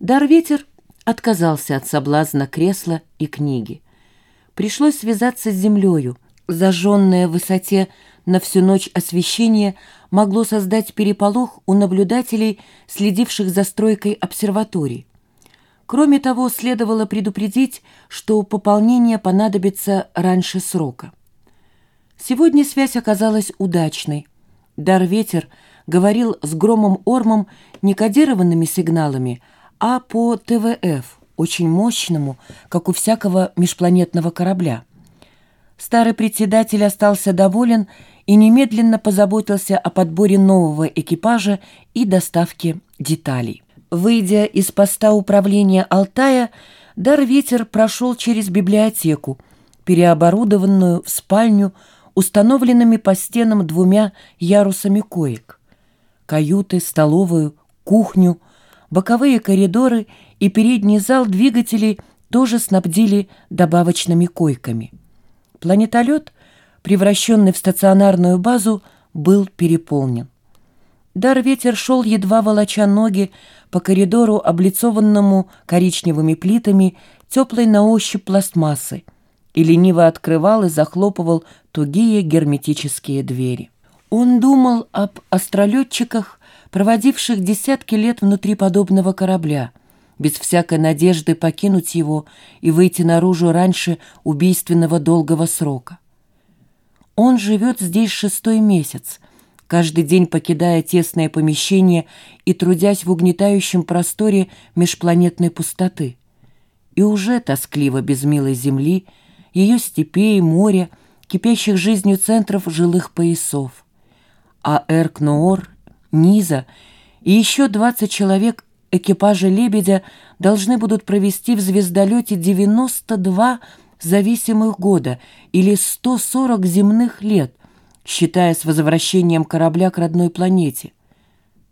Дарветер отказался от соблазна кресла и книги. Пришлось связаться с землею. Зажженное в высоте на всю ночь освещение могло создать переполох у наблюдателей, следивших за стройкой обсерваторий. Кроме того, следовало предупредить, что пополнение понадобится раньше срока. Сегодня связь оказалась удачной. Дар-ветер говорил с громом-ормом не кодированными сигналами, а по ТВФ, очень мощному, как у всякого межпланетного корабля. Старый председатель остался доволен и немедленно позаботился о подборе нового экипажа и доставке деталей. Выйдя из поста управления Алтая, Дар-ветер прошел через библиотеку, переоборудованную в спальню, установленными по стенам двумя ярусами коек. Каюты, столовую, кухню – боковые коридоры и передний зал двигателей тоже снабдили добавочными койками. Планетолет, превращенный в стационарную базу, был переполнен. Дар-ветер шел, едва волоча ноги, по коридору, облицованному коричневыми плитами, теплой на ощупь пластмассы, и лениво открывал и захлопывал тугие герметические двери. Он думал об астролетчиках, проводивших десятки лет внутри подобного корабля, без всякой надежды покинуть его и выйти наружу раньше убийственного долгого срока. Он живет здесь шестой месяц, каждый день покидая тесное помещение и трудясь в угнетающем просторе межпланетной пустоты. И уже тоскливо без милой земли, ее степей, моря, кипящих жизнью центров жилых поясов. А Эрк-Ноор Низа и еще 20 человек экипажа «Лебедя» должны будут провести в звездолете 92 зависимых года или 140 земных лет, считая с возвращением корабля к родной планете.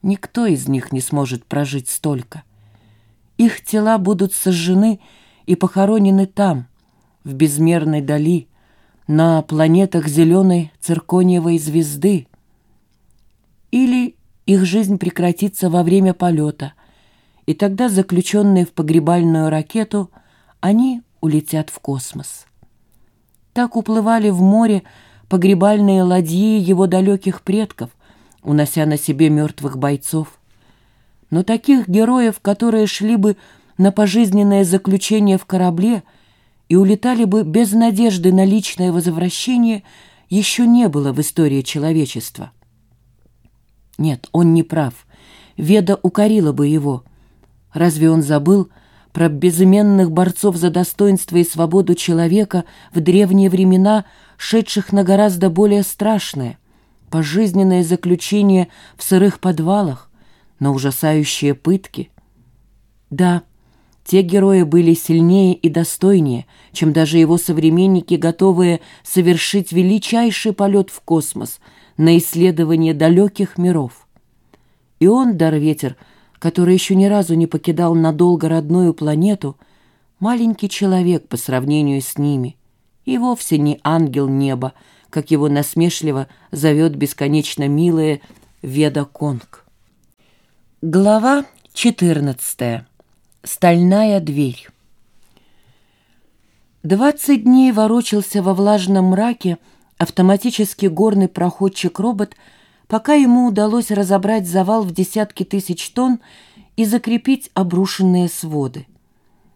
Никто из них не сможет прожить столько. Их тела будут сожжены и похоронены там, в безмерной дали, на планетах зеленой циркониевой звезды. Или их жизнь прекратится во время полета, и тогда, заключенные в погребальную ракету, они улетят в космос. Так уплывали в море погребальные ладьи его далеких предков, унося на себе мертвых бойцов. Но таких героев, которые шли бы на пожизненное заключение в корабле и улетали бы без надежды на личное возвращение, еще не было в истории человечества. Нет, он не прав. Веда укорила бы его. Разве он забыл про безыменных борцов за достоинство и свободу человека в древние времена, шедших на гораздо более страшное, пожизненное заключение в сырых подвалах, на ужасающие пытки? Да, те герои были сильнее и достойнее, чем даже его современники, готовые совершить величайший полет в космос — на исследование далеких миров. И он, Дарветер, который еще ни разу не покидал надолго родную планету, маленький человек по сравнению с ними, и вовсе не ангел неба, как его насмешливо зовет бесконечно милая Веда Конг. Глава 14. Стальная дверь. Двадцать дней ворочался во влажном мраке, автоматический горный проходчик-робот, пока ему удалось разобрать завал в десятки тысяч тонн и закрепить обрушенные своды.